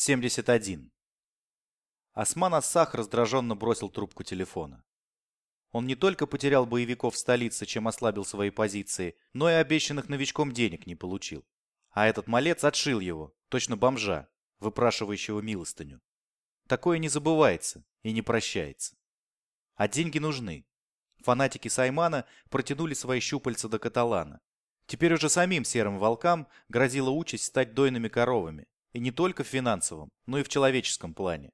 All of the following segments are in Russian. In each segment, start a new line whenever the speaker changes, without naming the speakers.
71. Осман Ассах раздраженно бросил трубку телефона. Он не только потерял боевиков в столице, чем ослабил свои позиции, но и обещанных новичком денег не получил. А этот малец отшил его, точно бомжа, выпрашивающего милостыню. Такое не забывается и не прощается. А деньги нужны. Фанатики Саймана протянули свои щупальца до Каталана. Теперь уже самим серым волкам грозила участь стать дойными коровами. И не только в финансовом, но и в человеческом плане.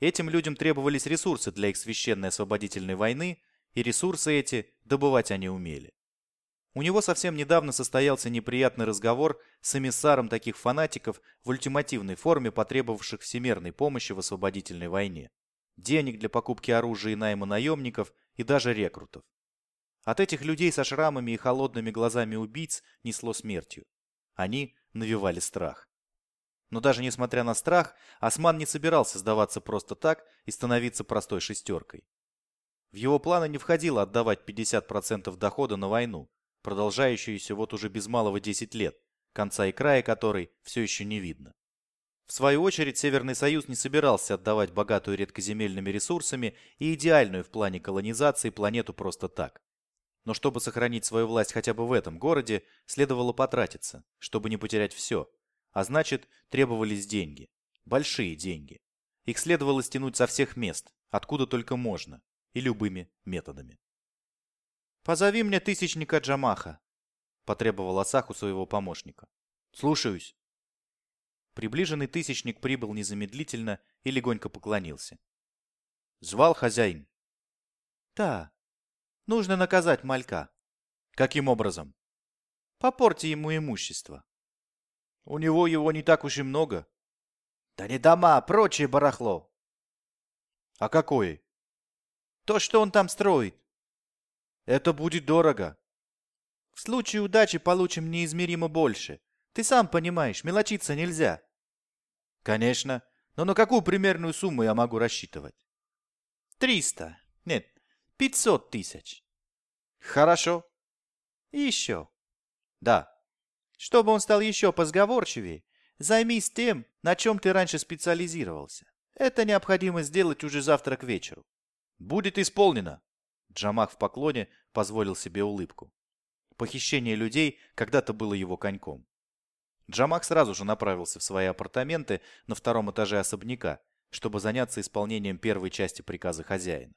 Этим людям требовались ресурсы для их священной освободительной войны, и ресурсы эти добывать они умели. У него совсем недавно состоялся неприятный разговор с эмиссаром таких фанатиков в ультимативной форме, потребовавших всемирной помощи в освободительной войне. Денег для покупки оружия и найма наемников и даже рекрутов. От этих людей со шрамами и холодными глазами убийц несло смертью. Они навевали страх. Но даже несмотря на страх, Осман не собирался сдаваться просто так и становиться простой шестеркой. В его планы не входило отдавать 50% дохода на войну, продолжающуюся вот уже без малого 10 лет, конца и края которой все еще не видно. В свою очередь, Северный Союз не собирался отдавать богатую редкоземельными ресурсами и идеальную в плане колонизации планету просто так. Но чтобы сохранить свою власть хотя бы в этом городе, следовало потратиться, чтобы не потерять все. А значит, требовались деньги. Большие деньги. Их следовало стянуть со всех мест, откуда только можно, и любыми методами. «Позови мне тысячника Джамаха», — потребовал Асаху своего помощника. «Слушаюсь». Приближенный тысячник прибыл незамедлительно и легонько поклонился. «Звал хозяин?» «Да. Нужно наказать малька». «Каким образом?» «Попорти ему имущество». «У него его не так уж и много». «Да не дома, а прочее барахло». «А какое?» «То, что он там строит». Это будет дорого. В случае удачи получим неизмеримо больше. Ты сам понимаешь, мелочиться нельзя. Конечно. Но на какую примерную сумму я могу рассчитывать? Триста. Нет, пятьсот тысяч. Хорошо. И еще. Да. Чтобы он стал еще позговорчивее, займись тем, на чем ты раньше специализировался. Это необходимо сделать уже завтра к вечеру. Будет исполнено. Джамах в поклоне позволил себе улыбку. Похищение людей когда-то было его коньком. Джамах сразу же направился в свои апартаменты на втором этаже особняка, чтобы заняться исполнением первой части приказа хозяина.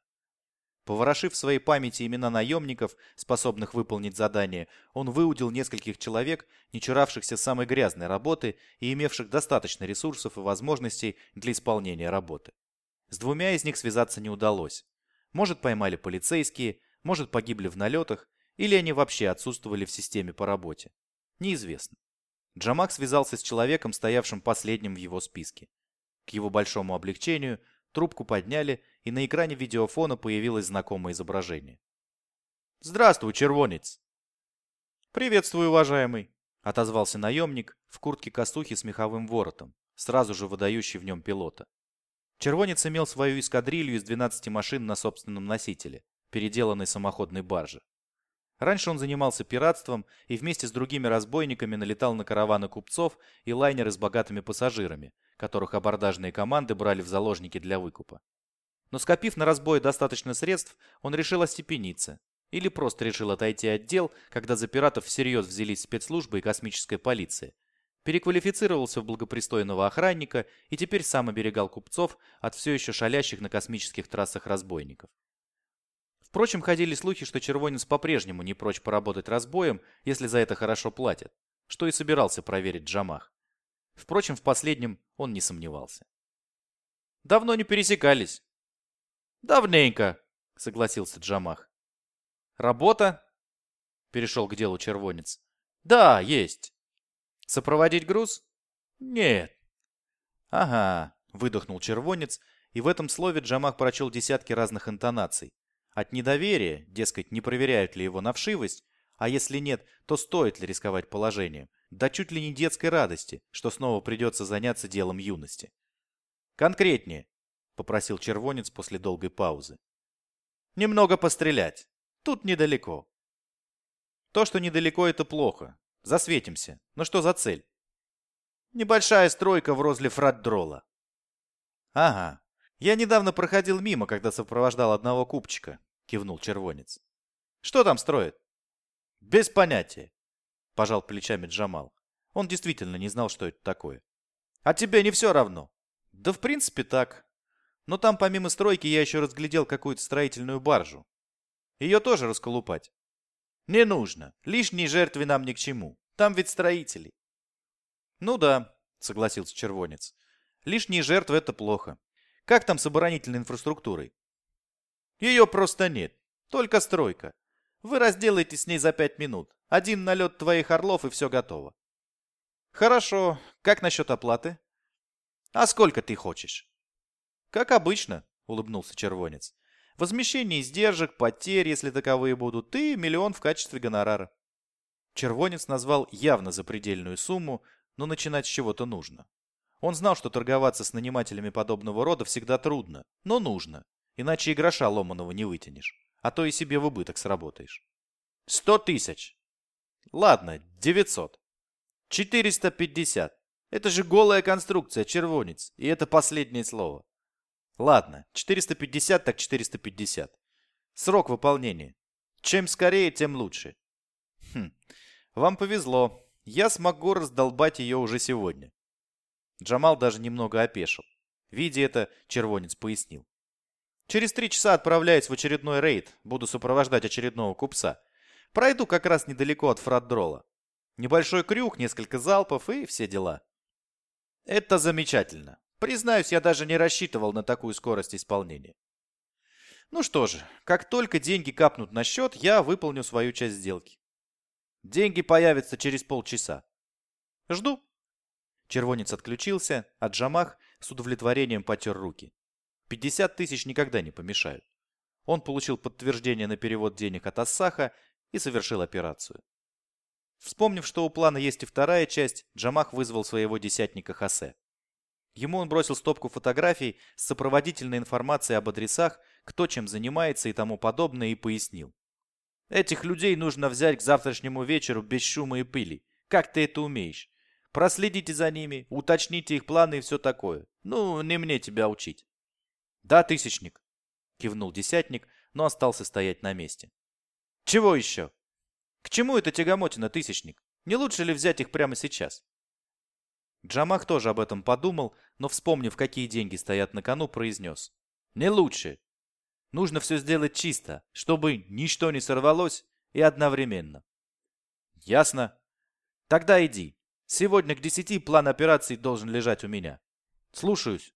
Поворошив в своей памяти имена наемников, способных выполнить задание, он выудил нескольких человек, не чуравшихся самой грязной работы и имевших достаточно ресурсов и возможностей для исполнения работы. С двумя из них связаться не удалось. Может, поймали полицейские, может, погибли в налетах, или они вообще отсутствовали в системе по работе. Неизвестно. Джамак связался с человеком, стоявшим последним в его списке. К его большому облегчению трубку подняли, и на экране видеофона появилось знакомое изображение. «Здравствуй, червонец!» «Приветствую, уважаемый!» — отозвался наемник в куртке косухи с меховым воротом, сразу же выдающий в нем пилота. Червонец имел свою эскадрилью из 12 машин на собственном носителе, переделанной самоходной баржи. Раньше он занимался пиратством и вместе с другими разбойниками налетал на караваны купцов и лайнеры с богатыми пассажирами, которых абордажные команды брали в заложники для выкупа. Но скопив на разбой достаточно средств, он решил остепениться. Или просто решил отойти от дел, когда за пиратов всерьез взялись спецслужбы и космическая полиция, переквалифицировался в благопристойного охранника и теперь сам оберегал купцов от все еще шалящих на космических трассах разбойников. Впрочем, ходили слухи, что Червонец по-прежнему не прочь поработать разбоем, если за это хорошо платят, что и собирался проверить Джамах. Впрочем, в последнем он не сомневался. «Давно не пересекались». «Давненько», — согласился Джамах. «Работа?» — перешел к делу Червонец. «Да, есть». Сопроводить груз? Нет. Ага, выдохнул червонец, и в этом слове Джамах прочел десятки разных интонаций. От недоверия, дескать, не проверяют ли его на вшивость, а если нет, то стоит ли рисковать положением, да чуть ли не детской радости, что снова придется заняться делом юности. «Конкретнее», — попросил червонец после долгой паузы. «Немного пострелять. Тут недалеко». То, что недалеко, это плохо. Засветимся. Но что за цель? Небольшая стройка возле фратдрола. Ага. Я недавно проходил мимо, когда сопровождал одного купчика, кивнул червонец. Что там строят? Без понятия, пожал плечами Джамал. Он действительно не знал, что это такое. А тебе не все равно? Да в принципе так. Но там помимо стройки я еще разглядел какую-то строительную баржу. Ее тоже расколупать. Не нужно. Лишние жертвы нам ни к чему. Там ведь строители. Ну да, согласился Червонец. Лишние жертвы это плохо. Как там с оборонительной инфраструктурой? Ее просто нет. Только стройка. Вы разделаете с ней за пять минут. Один налет твоих орлов и все готово. Хорошо. Как насчет оплаты? А сколько ты хочешь? Как обычно, улыбнулся Червонец. Возмещение издержек, потерь, если таковые будут, и миллион в качестве гонорара. Червонец назвал явно запредельную сумму, но начинать с чего-то нужно. Он знал, что торговаться с нанимателями подобного рода всегда трудно, но нужно, иначе и гроша ломаного не вытянешь, а то и себе в убыток сработаешь. Сто тысяч. Ладно, девятьсот. Четыреста пятьдесят. Это же голая конструкция, червонец, и это последнее слово. Ладно, 450 так 450. Срок выполнения. Чем скорее, тем лучше. Хм, вам повезло. Я смогу раздолбать ее уже сегодня. Джамал даже немного опешил. Видя это, червонец пояснил. Через три часа отправляюсь в очередной рейд. Буду сопровождать очередного купца. Пройду как раз недалеко от Фраддрола. Небольшой крюк, несколько залпов и все дела. Это замечательно. Признаюсь, я даже не рассчитывал на такую скорость исполнения. Ну что же, как только деньги капнут на счет, я выполню свою часть сделки. Деньги появятся через полчаса. Жду. Червонец отключился, а Джамах с удовлетворением потер руки. 50 тысяч никогда не помешают. Он получил подтверждение на перевод денег от Ассаха и совершил операцию. Вспомнив, что у плана есть и вторая часть, Джамах вызвал своего десятника Хосе. Ему он бросил стопку фотографий с сопроводительной информацией об адресах, кто чем занимается и тому подобное, и пояснил. Этих людей нужно взять к завтрашнему вечеру без шума и пыли. Как ты это умеешь? Проследите за ними, уточните их планы и все такое. Ну, не мне тебя учить. Да, тысячник, кивнул десятник, но остался стоять на месте. Чего еще? К чему это тягомотина, тысячник? Не лучше ли взять их прямо сейчас? Джамах тоже об этом подумал, но, вспомнив, какие деньги стоят на кону, произнес. «Не лучше. Нужно все сделать чисто, чтобы ничто не сорвалось и одновременно». «Ясно. Тогда иди. Сегодня к десяти план операции должен лежать у меня. Слушаюсь».